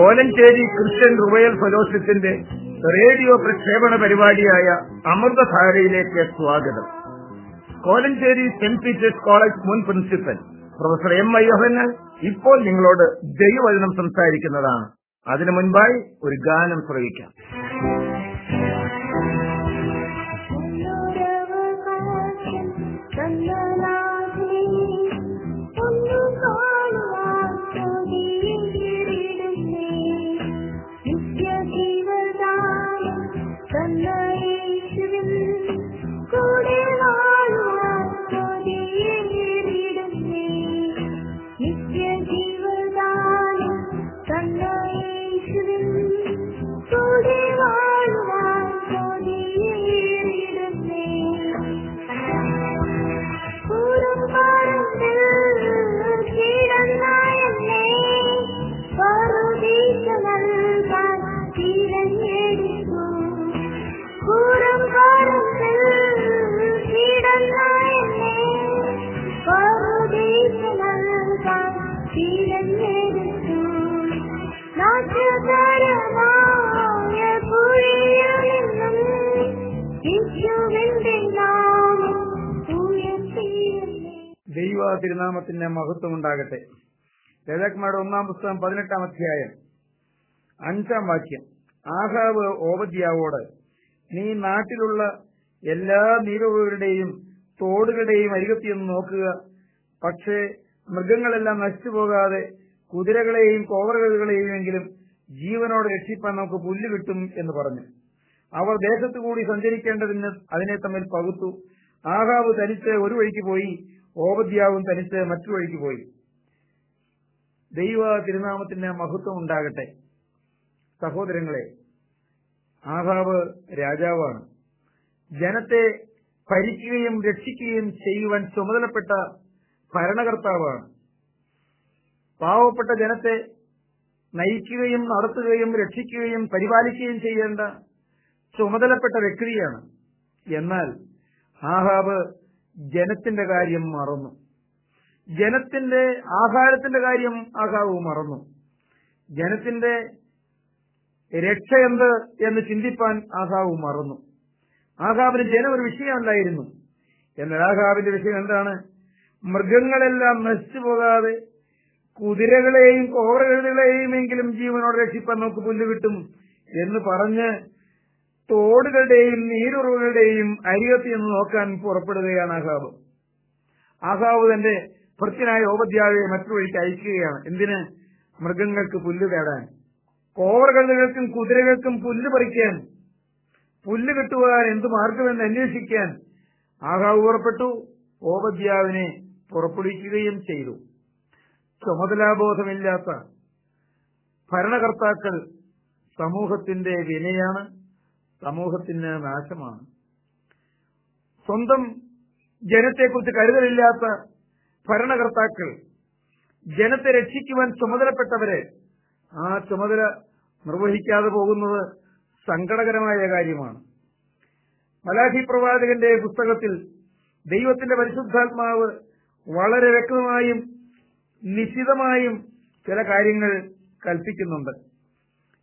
Kolenchery Christian revival ഫെലോഷിപ്പിന്റെ radio പ്രക്ഷേപണ പരിപാടിയായ അമൃതധാരയിലേക്ക് സ്വാഗതം. കോലഞ്ചേരി സെന്റ് പീറ്റേഴ്സ് കോളേജ് മുൻ പ്രിൻസിപ്പൽ പ്രൊഫസർ എം ഐ ഇപ്പോൾ നിങ്ങളോട് ദൈവവചനം സംസാരിക്കുന്നതാണ്. അതിനു മുൻപായി ഒരു ഗാനം ശ്രവിക്കാം. ദൈവ തിരുനാമത്തിന്റെ മഹത്വം ഉണ്ടാകട്ടെ രാജാക്കന്മാരുടെ ഒന്നാം പുസ്തകം പതിനെട്ടാം അധ്യായം. അഞ്ചാം വാക്യം. ആഹാവ് ഓപദ്യാവോട് നീ നാട്ടിലുള്ള എല്ലാ നീരുകളുടെയും തോടുകളുടെയും അരികത്തിയെന്ന് നോക്കുക. പക്ഷേ മൃഗങ്ങളെല്ലാം നശിച്ചു പോകാതെ കുതിരകളെയും കോവറുകളെയും എങ്കിലും ജീവനോട് രക്ഷിപ്പാൻ നമുക്ക് പുല്ല് കിട്ടും എന്ന് പറഞ്ഞു. അവർ ദേശത്തു കൂടി സഞ്ചരിക്കേണ്ടതിന് അതിനെ തമ്മിൽ പകുത്തു. ആഹാവ് തനിച്ച് ഒരു വഴിക്ക് പോയി ഓപദ്യാവും തനിച്ച് മറ്റു വഴിക്ക് പോയി. ദൈവ തിരുനാമത്തിന് മഹത്വം ഉണ്ടാകട്ടെ. സഹോദരങ്ങളെ ആഹാവ് രാജാവാണ്. ജനത്തെ ഭരിക്കുകയും രക്ഷിക്കുകയും ചെയ്യുവാൻ ചുമതലപ്പെട്ട ഭരണകർത്താവാണ്. പാവപ്പെട്ട ജനത്തെ നയിക്കുകയും നടത്തുകയും രക്ഷിക്കുകയും പരിപാലിക്കുകയും ചെയ്യേണ്ട ചുമതലപ്പെട്ട വ്യക്തിയാണ്. എന്നാൽ ആഹാബ് ജനത്തിന്റെ കാര്യം മറന്നു. ജനത്തിന്റെ ആഹാരത്തിന്റെ കാര്യം ആഹാബ് മറന്നു. ജനത്തിന്റെ രക്ഷ എന്ത് എന്ന് ചിന്തിപ്പാൻ ആഹാബ് മറന്നു. ആഹാബിന് ജനം ഒരു വിഷയമല്ലായിരുന്നു എന്നാൽ ആഹാബിന്റെ വിഷയം എന്താണ്? മൃഗങ്ങളെല്ലാം നശിച്ചു പോകാതെ കുതിരകളെയും കോവറകളെയും എങ്കിലും ജീവനോട് രക്ഷിപ്പാൻ നമുക്ക് പുല്ല് കിട്ടും എന്ന് പറഞ്ഞ് തോടുകളുടെയും നീരുറവുകളുടെയും അരികത്ത് എന്ന് നോക്കാൻ പുറപ്പെടുകയാണ് അഹാബ് അഹാബ് തന്റെ ഭൃത്യനായ ഓപദ്യാവെ മറ്റു വഴിക്ക് അയക്കുകയാണ്. എന്തിന്? മൃഗങ്ങൾക്ക് പുല്ല് തേടാൻ. കോവറുകഴുകൾക്കും കുതിരകൾക്കും പുല്ല് പറിക്കാൻ. പുല്ല് കിട്ടുവാൻ എന്ത് മാർഗമെന്ന് അന്വേഷിക്കാൻ. ആഹാവ് പുറപ്പെട്ടു. ഓപദ്യാവിനെ പുറപ്പെടുവിക്കുകയും ചെയ്തു. ചുമതലാബോധമില്ലാത്ത ഭരണകർത്താക്കൾ സമൂഹത്തിന്റെ വിനയാണ്. സമൂഹത്തിന് നാശമാണ്. സ്വന്തം ജനത്തെക്കുറിച്ച് കരുതലില്ലാത്ത ഭരണകർത്താക്കൾ ജനത്തെ രക്ഷിക്കുവാൻ ചുമതലപ്പെട്ടവരെ ആ ചുമതല നിർവഹിക്കാതെ പോകുന്നത് സങ്കടകരമായ കാര്യമാണ്. മലാഖി പ്രവാചകന്റെ പുസ്തകത്തിൽ ദൈവത്തിന്റെ പരിശുദ്ധാത്മാവ് വളരെ വ്യക്തമായും നിശ്ചിതമായും ചില കാര്യങ്ങൾ കൽപ്പിക്കുന്നുണ്ട്.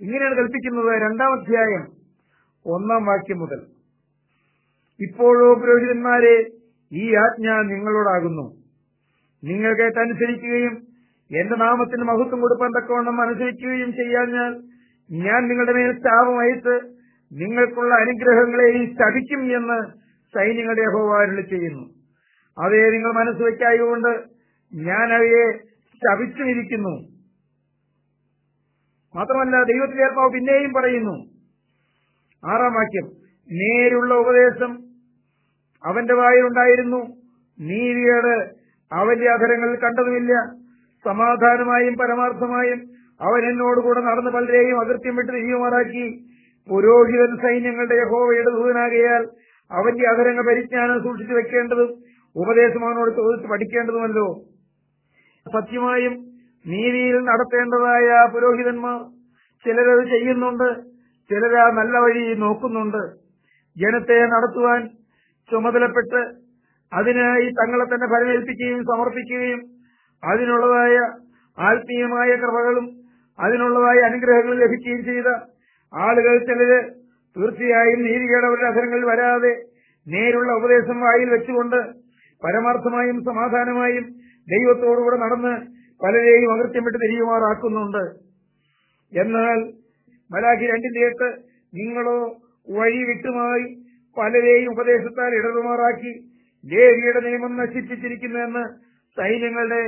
ഇങ്ങനെയാണ് കൽപ്പിക്കുന്നത് രണ്ടാം അധ്യായം ഒന്നാം വാക്യം മുതൽ. ഇപ്പോഴോ പുരോഹിതന്മാരെ ഈ ആജ്ഞ നിങ്ങളോടാകുന്നു. നിങ്ങൾ കേട്ടനുസരിക്കുകയും എന്റെ നാമത്തിന് മഹത്വം കൊടുക്കാൻ തക്കവണ്ണം അനുസരിക്കുകയും ചെയ്യാഞ്ഞാൽ ഞാൻ നിങ്ങളുടെ മേൽ ശാപമയച്ച് നിങ്ങൾക്കുള്ള അനുഗ്രഹങ്ങളെയും ശഠിക്കും എന്ന് സൈന്യങ്ങളുടെ അഹോവാരുളി ചെയ്യുന്നു. അവയെ നിങ്ങൾ മനസ്സ് ഞാൻ അവയെ ശപിച്ചുമിരിക്കുന്നു. മാത്രമല്ല ദൈവത്തിലെ ആത്മാവ് പിന്നെയും പറയുന്നു ആറാം വാക്യം. നേരുള്ള ഉപദേശം അവന്റെ വായിലുണ്ടായിരുന്നു. നീതിയേട് അവന്റെ അധരങ്ങളിൽ കണ്ടതുമില്ല. സമാധാനമായും പരമാർത്ഥമായും അവൻ എന്നോടുകൂടെ നടന്ന് പലരെയും അകൃത്യം വിട്ട് തിരിയുമാറാക്കി. പുരോഹിതൻ സൈന്യങ്ങളുടെ യഹോവയുടെ ദൂതനാകയാൽ അവന്റെ അധരങ്ങൾ പരിജ്ഞാനം സൂക്ഷിച്ചു വെക്കേണ്ടതും ഉപദേശം അവനോട് ചോദിച്ച് പഠിക്കേണ്ടതുമല്ലോ. സത്യമായും നീതിയിൽ നടത്തേണ്ടതായ പുരോഹിതന്മാർ ചിലരത് ചെയ്യുന്നുണ്ട്. ചിലരാ നല്ല വഴി നോക്കുന്നുണ്ട്. ജനത്തെ നടത്തുവാൻ ചുമതലപ്പെട്ട് അതിനായി തങ്ങളെ തന്നെ ഫലമേൽപ്പിക്കുകയും സമർപ്പിക്കുകയും അതിനുള്ളതായ ആത്മീയമായ കൃപകളും അതിനുള്ളതായ അനുഗ്രഹങ്ങളും ലഭിക്കുകയും ചെയ്ത ആളുകൾ ചിലര് തീർച്ചയായും നീതികേടവരുടെ അധരങ്ങളിൽ വരാതെ നേരുള്ള ഉപദേശം വായിൽ വെച്ചുകൊണ്ട് പരമാർത്ഥമായും സമാധാനമായും ദൈവത്തോടുകൂടെ നടന്ന് പലരെയും അകൃത്യം വിട്ട് തിരിയുമാറാക്കുന്നുണ്ട്. എന്നാൽ മലാഖി രണ്ടിന്റെ എട്ട് നിങ്ങളോ വഴി വിട്ടുമായി പലരെയും ഉപദേശത്താൽ ഇടതുമാറാക്കി ലേവിയുടെ നിയമം നശിപ്പിച്ചിരിക്കുന്നുവെന്ന് സൈന്യങ്ങളുടെ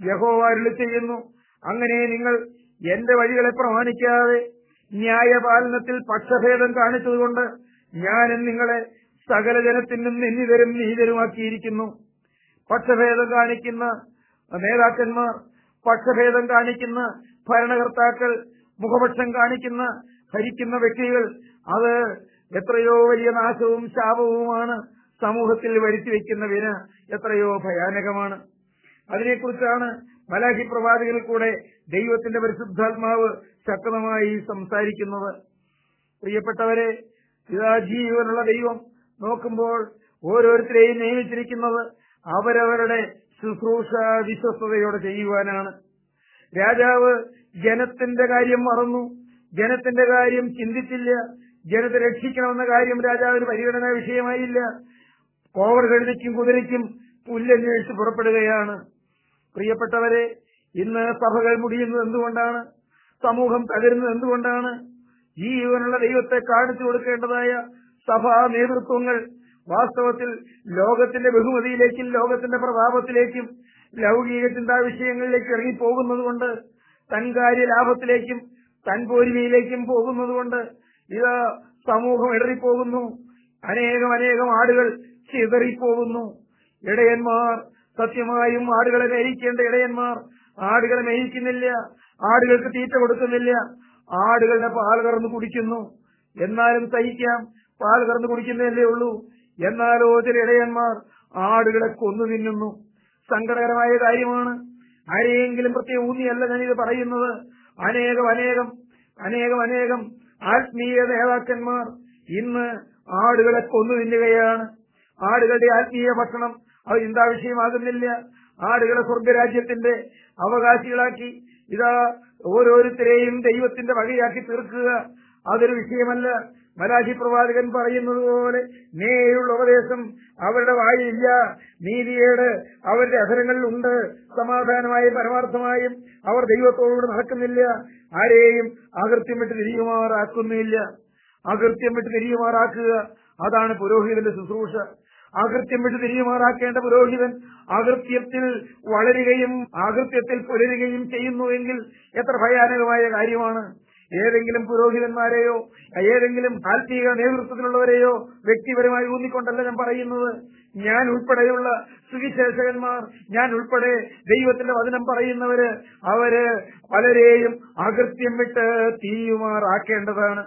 യഹോവാരുളി ചെയ്യുന്നു. അങ്ങനെ നിങ്ങൾ എന്റെ വഴികളെ പ്രമാണിക്കാതെ ന്യായപാലനത്തിൽ പക്ഷഭേദം കാണിച്ചതുകൊണ്ട് ഞാൻ നിങ്ങളെ സകല ജനത്തിനും നിന്നിതരും നീതരുമാക്കിയിരിക്കുന്നു. പക്ഷഭേദം കാണിക്കുന്ന നേതാക്കന്മാർ പക്ഷഭേദം കാണിക്കുന്ന ഭരണകർത്താക്കൾ മുഖപക്ഷം കാണിക്കുന്ന ഭരിക്കുന്ന വ്യക്തികൾ അത് എത്രയോ വലിയ നാശവും ശാപവുമാണ് സമൂഹത്തിൽ വരുത്തി വെക്കുന്ന എത്രയോ ഭയാനകമാണ്. അതിനെക്കുറിച്ചാണ് മലാഹി പ്രവാദികളിൽ കൂടെ ദൈവത്തിന്റെ പരിശുദ്ധാത്മാവ് ശക്തമായി സംസാരിക്കുന്നത്. പ്രിയപ്പെട്ടവരെ ജീവനുള്ള ദൈവം നോക്കുമ്പോൾ ഓരോരുത്തരെയും നിയമിച്ചിരിക്കുന്നത് അവരവരുടെ ശുശ്രൂഷ വിശ്വസ്തയോടെ ചെയ്യുവാനാണ്. രാജാവ് ജനത്തിന്റെ കാര്യം മറന്നു. ജനത്തിന്റെ കാര്യം ചിന്തിച്ചില്ല. ജനത്തെ രക്ഷിക്കണമെന്ന കാര്യം രാജാവിന് പരിഗണനാ വിഷയമായില്ല. കോവർ കഴുതയ്ക്കും കുതിരയ്ക്കും പുല്ലന്വേഷിച്ച് പുറപ്പെടുകയാണ്. പ്രിയപ്പെട്ടവരെ ഇന്ന് സഭകൾ മുടിയുന്നത് എന്തുകൊണ്ടാണ്? സമൂഹം തകരുന്നത് എന്തുകൊണ്ടാണ്? ജീവനുള്ള ദൈവത്തെ കാണിച്ചു കൊടുക്കേണ്ടതായ സഭാ നേതൃത്വങ്ങൾ വാസ്തവത്തിൽ ലോകത്തിന്റെ ബഹുമതിയിലേക്കും ലോകത്തിന്റെ പ്രതാപത്തിലേക്കും ലൗകിക ചിന്താ വിഷയങ്ങളിലേക്ക് തൻ കൊണ്ട് തൻകാര്യ ലാഭത്തിലേക്കും തൻ പോരിമയിലേക്കും പോകുന്നതുകൊണ്ട് ഇത് സമൂഹം ഇടറിപ്പോകുന്നു. അനേകം അനേകം ആടുകൾ ചിതറിപ്പോകുന്നു. ഇടയന്മാർ സത്യമായും ആടുകളെ മേയിക്കേണ്ട ഇടയന്മാർ ആടുകളെ മേയിക്കുന്നില്ല ആടുകൾക്ക് തീറ്റ കൊടുക്കുന്നില്ല. ആടുകളുടെ പാൽ കറന്ന് കുടിക്കുന്നു. എന്നാലും സഹിക്കാം പാൽ കറന്ന് കുടിക്കുന്നതല്ലേ ഉള്ളൂ. എന്നാലോ ചില ഇടയന്മാർ ആടുകളെ കൊന്നു തിന്നുന്നു. സങ്കടകരമായ കാര്യമാണ്. ആരെയെങ്കിലും പ്രത്യേക ഊന്നിയല്ല ഞാനിത് പറയുന്നത്. അനേകം അനേകം അനേകം അനേകം ആത്മീയ നേതാക്കന്മാർ ഇന്ന് ആടുകളെ കൊന്നു തിന്നുകയാണ്. ആടുകളുടെ ആത്മീയ ഭക്ഷണം അത് ചിന്താ വിഷയമാകുന്നില്ല. ആടുകളെ സ്വർഗരാജ്യത്തിന്റെ അവകാശികളാക്കി ഇതാ ഓരോരുത്തരെയും ദൈവത്തിന്റെ വകയാക്കി തീർക്കുക. അതൊരു വിഷയമല്ല. മലാഹി പ്രവാചകൻ പറയുന്നത് പോലെ നേരുള്ള ഉപദേശം അവരുടെ വായിലില്ല. നീതിയേട് അവരുടെ അധരങ്ങളിൽ ഉണ്ട് സമാധാനമായും പരമാർത്ഥമായും അവർ ദൈവത്തോടുകൂടെ നടക്കുന്നില്ല. ആരെയും അകൃത്യം വിട്ട് തിരിയുമാറാക്കുന്നില്ല. അകൃത്യം വിട്ട് തിരിയുമാറാക്കുക അതാണ് പുരോഹിതന്റെ ശുശ്രൂഷ. അകൃത്യം വിട്ട് തിരിയുമാറാക്കേണ്ട പുരോഹിതൻ അകൃത്യത്തിൽ വളരുകയും അകൃത്യത്തിൽ പുലരുകയും ചെയ്യുന്നുവെങ്കിൽ എത്ര ഭയാനകമായ കാര്യമാണ്. ഏതെങ്കിലും പുരോഹിതന്മാരെയോ ഏതെങ്കിലും ആത്മീയ നേതൃത്വത്തിലുള്ളവരെയോ വ്യക്തിപരമായി ഊന്നിക്കൊണ്ടല്ല ഞാൻ പറയുന്നത്. ഞാൻ ഉൾപ്പെടെയുള്ള സുവിശേഷകന്മാർ ഞാൻ ഉൾപ്പെടെ ദൈവത്തിന്റെ വചനം പറയുന്നവര് അവർ പലരെയും അകൃത്യം വിട്ട് തീയുമാറാക്കേണ്ടതാണ്.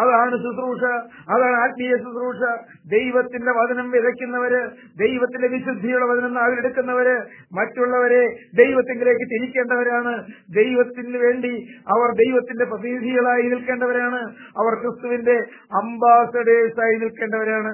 അതാണ് ശുശ്രൂഷ അതാണ് ആത്മീയ ശുശ്രൂഷ. ദൈവത്തിന്റെ വചനം വിതയ്ക്കുന്നവര് ദൈവത്തിന്റെ വിശുദ്ധിയുടെ വചനം നാവിലെടുക്കുന്നവര് മറ്റുള്ളവരെ ദൈവത്തിങ്കിലേക്ക് തിരിക്കേണ്ടവരാണ്. ദൈവത്തിന് വേണ്ടി അവർ ദൈവത്തിന്റെ പ്രതിനിധികളായി നിൽക്കേണ്ടവരാണ്. അവർ ക്രിസ്തുവിന്റെ അംബാസഡേഴ്സായി നിൽക്കേണ്ടവരാണ്.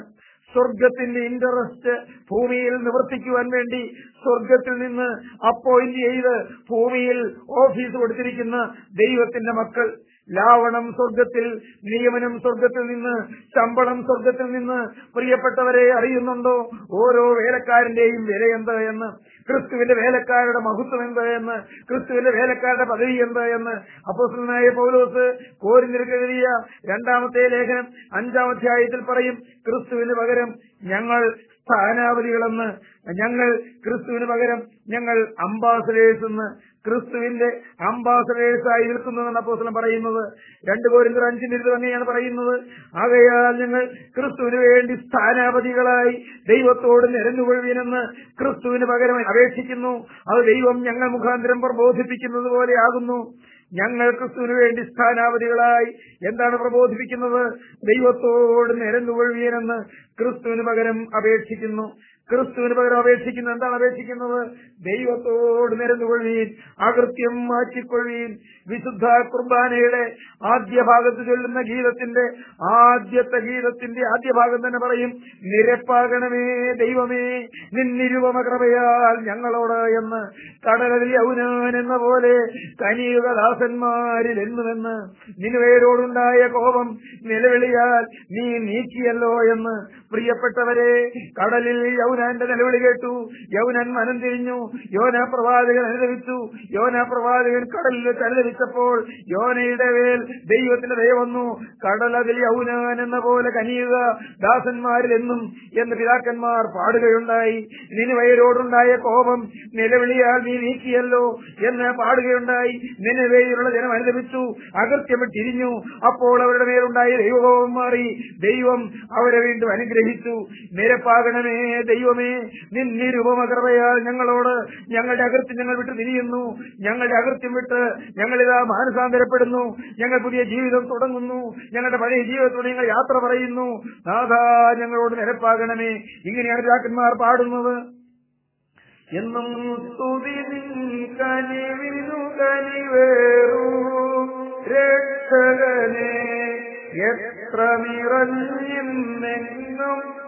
സ്വർഗത്തിന്റെ ഇന്ററസ്റ്റ് ഭൂമിയിൽ നിവർത്തിക്കുവാൻ വേണ്ടി സ്വർഗത്തിൽ നിന്ന് അപ്പോയിന്റ് ചെയ്ത് ഭൂമിയിൽ ഓഫീസ് കൊടുത്തിരിക്കുന്ന ദൈവത്തിന്റെ മക്കൾ. ലാവണം സ്വർഗത്തിൽ നിയമനം സ്വർഗത്തിൽ നിന്ന് ശമ്പളം സ്വർഗത്തിൽ നിന്ന് പ്രിയപ്പെട്ടവരെ അറിയുന്നുണ്ടോ? ഓരോ വേലക്കാരന്റെയും വില എന്ത് എന്ന് ക്രിസ്തുവിന്റെ വേലക്കാരുടെ മഹത്വം എന്ത് എന്ന് ക്രിസ്തുവിന്റെ വേലക്കാരുടെ പദവി എന്ത് എന്ന്. അപ്പോസ്തലനായ പൗലോസ് കോരിനിരക്കെതിരിയ രണ്ടാമത്തെ ലേഖനം അഞ്ചാം അധ്യായത്തിൽ പറയും ക്രിസ്തുവിന് പകരം ഞങ്ങൾ സ്ഥാനാവലികളെന്ന് ഞങ്ങൾ ക്രിസ്തുവിന് പകരം ഞങ്ങൾ അംബാസഡേഴ്സ് എന്ന് ക്രിസ്തുവിന്റെ അംബാസഡേഴ്സ് ആയി നിൽക്കുന്നതെന്ന് അപ്പോസ്ലം പറയുന്നത്. രണ്ട് കോരിന്തർ അഞ്ചിന്റെ ഇരുപത് തന്നെയാണ് പറയുന്നത്. ആകയാൽ ഞങ്ങൾ ക്രിസ്തുവിന് വേണ്ടി സ്ഥാനാപതികളായി ദൈവത്തോട് നിരന്നുകൊള്ളുവീനെന്ന് ക്രിസ്തുവിന് പകരം അപേക്ഷിക്കുന്നു. അത് ദൈവം ഞങ്ങൾ മുഖാന്തരം പ്രബോധിപ്പിക്കുന്നത് പോലെ ആകുന്നു. ഞങ്ങൾ ക്രിസ്തുവിന് വേണ്ടി സ്ഥാനാപതികളായി എന്താണ് പ്രബോധിപ്പിക്കുന്നത്? ദൈവത്തോട് നിരന്നുകൊള്ളുവീനെന്ന് ക്രിസ്തുവിന് പകരം അപേക്ഷിക്കുന്നു. ക്രിസ്തുവിന് പകരം അപേക്ഷിക്കുന്നത് എന്താണ് അപേക്ഷിക്കുന്നത്? ദൈവത്തോട് നിരന്നുകൊള്ളുവീൻ അകൃത്യം മാറ്റിക്കൊള്ളുവീൻ. വിശുദ്ധ കുർബാനയുടെ ആദ്യ ഭാഗത്ത് ചൊല്ലുന്ന ഗീതത്തിന്റെ ആദ്യത്തെ ഗീതത്തിന്റെ ആദ്യ ഭാഗം തന്നെ പറയും നിരപ്പാകണമേ ദൈവമേ നിന്നിരുപമ കൃപയാൽ ഞങ്ങളോട് എന്ന്. കടലിൽ യൗനാൻ എന്ന പോലെ കനിയുക ദാസന്മാരിൽ എന്നുമെന്ന് നിനുവേരോടുണ്ടായ കോപം നിലവിളിയാൽ നീ നീക്കിയല്ലോ എന്ന്. പ്രിയപ്പെട്ടവരെ കടലിൽ യൗനാന്റെ നിലവിളി കേട്ടു. യൗനൻ മനം തിരിഞ്ഞു. യോന പ്രവാചകൻ അനുദവിച്ചു. യോന പ്രവാചകൻ കടലിൽ തലതിരിച്ചപ്പോൾ യോനയുടെ മേൽ ദൈവത്തിന്റെ ദയ വന്നു. കടലതിൽ യൗനാൻ എന്ന പോലെ കനിയുക. ദാസന്മാരിൽ എന്നും എന്ന് പിതാക്കന്മാർ പാടുകയുണ്ടായി. നിനുവയരോടുണ്ടായ കോപം നിലവിളിയാൽ നീ നീക്കിയല്ലോ എന്ന് പാടുകയുണ്ടായി. നിലവയിലുള്ള ജനം അനുദവിച്ചു. അകൃത്യം തിരിഞ്ഞു അപ്പോൾ അവരുടെ മേലുണ്ടായ ദൈവകോപം മാറി. ദൈവം അവരെ വീണ്ടും അനുഗ്രഹിച്ചു. നിരപ്പാകണമേ ദൈവമേ നിന്നിരുപമ കൃപയാൽ ഞങ്ങളോട് ഞങ്ങളുടെ അകൃത്യം ഞങ്ങൾ വിട്ട് തിരിയുന്നു. ഞങ്ങളുടെ അകൃത്യം വിട്ട് ഞങ്ങളിതാ മാനസാന്തരപ്പെടുന്നു. ഞങ്ങൾ പുതിയ ജീവിതം തുടങ്ങുന്നു. ഞങ്ങളുടെ പഴയ ജീവിതത്തോട് ഞങ്ങൾ യാത്ര പറയുന്നു. നാഥാ ഞങ്ങളോട് നിരപ്പാകണമേ. ഇങ്ങനെയാണ് രാജാക്കന്മാർ പാടുന്നത്. എന്നും രക്ഷകനെ എത്ര നിറഞ്ഞെന്നെങ്ങും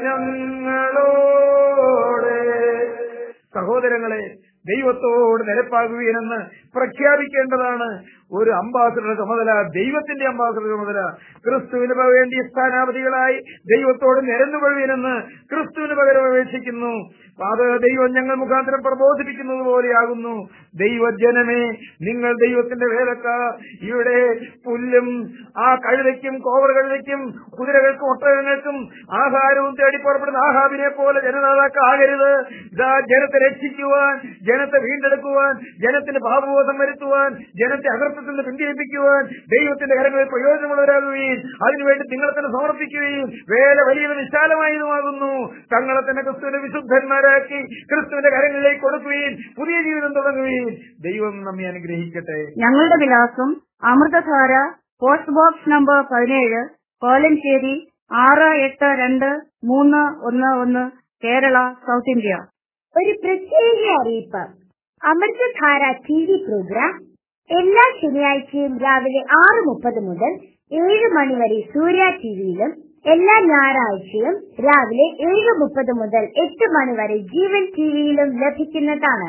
ഞങ്ങളോടെ. സഹോദരങ്ങളെ ദൈവത്തോട് നിരപ്പാകുകയെന്ന് പ്രഖ്യാപിക്കേണ്ടതാണ്. ഒരു അംബാസഡർ ചുമതല ദൈവത്തിന്റെ അംബാസഡർ ചുമതല ക്രിസ്തുവിന് വേണ്ടി സ്ഥാനാപതികളായി ദൈവത്തോട് നിരന്നുകൊള്ളുവിനെന്ന് ക്രിസ്തുവിന് പകരം അപേക്ഷിക്കുന്നു. ദൈവം ഞങ്ങൾ മുഖാന്തരം പ്രബോധിപ്പിക്കുന്നത് പോലെയാകുന്നു ദൈവജനമേ നിങ്ങൾ ദൈവത്തിന്റെ വേലക്കാർ. ഇവിടെ പുല്ലും ആ കഴുതയ്ക്കും കോവർ കഴുതയ്ക്കും കുതിരകൾക്കും ഒട്ടകങ്ങൾക്കും ആഹാരവും തേടി പുറപ്പെടുന്ന ആഹാബിനെ പോലെ ജനനേതാക്കാകരുത് ജനത്തെ രക്ഷിക്കുവാൻ ജനത്തെ വീണ്ടെടുക്കുവാൻ ജനത്തിന് ഭാവബോധം വരുത്തുവാൻ ജനത്തെ അകർത്തത്തിൽ നിന്ന് പിന്തിരിപ്പിക്കുവാൻ ദൈവത്തിന്റെ കരങ്ങളിൽ പ്രയോജനമുള്ളവരാകുകയും അതിനുവേണ്ടി നിങ്ങളെ തന്നെ സമർപ്പിക്കുകയും വേല വലിയ വിശാലമായതുമാകുന്നു. തങ്ങളെ തന്നെ ക്രിസ്തുവിന്റെ വിശുദ്ധന്മാരാക്കി ക്രിസ്തുവിന്റെ കരങ്ങളിലേക്ക് കൊടുക്കുകയും പുതിയ ജീവിതം തുടങ്ങുകയും ദൈവം നമ്മെ അനുഗ്രഹിക്കട്ടെ. ഞങ്ങളുടെ വിലാസം അമൃതധാര പോസ്റ്റ് ബോക്സ് നമ്പർ പതിനേഴ് കോലഞ്ചേരി ആറ് എട്ട് രണ്ട് മൂന്ന് ഒന്ന് ഒന്ന് കേരള സൗത്ത് ഇന്ത്യ. ഒരു പ്രത്യേക അറിയിപ്പ്. അമൃതധാര ടി വി പ്രോഗ്രാം എല്ലാ ശനിയാഴ്ചയും രാവിലെ ആറ് മുപ്പത് മുതൽ ഏഴ് മണി വരെ സൂര്യ ടിവിയിലും എല്ലാ ഞായറാഴ്ചയും രാവിലെ ഏഴ് മുപ്പത് മുതൽ എട്ട് മണി വരെ ജീവൻ ടിവിയിലും ലഭിക്കുന്നതാണ്.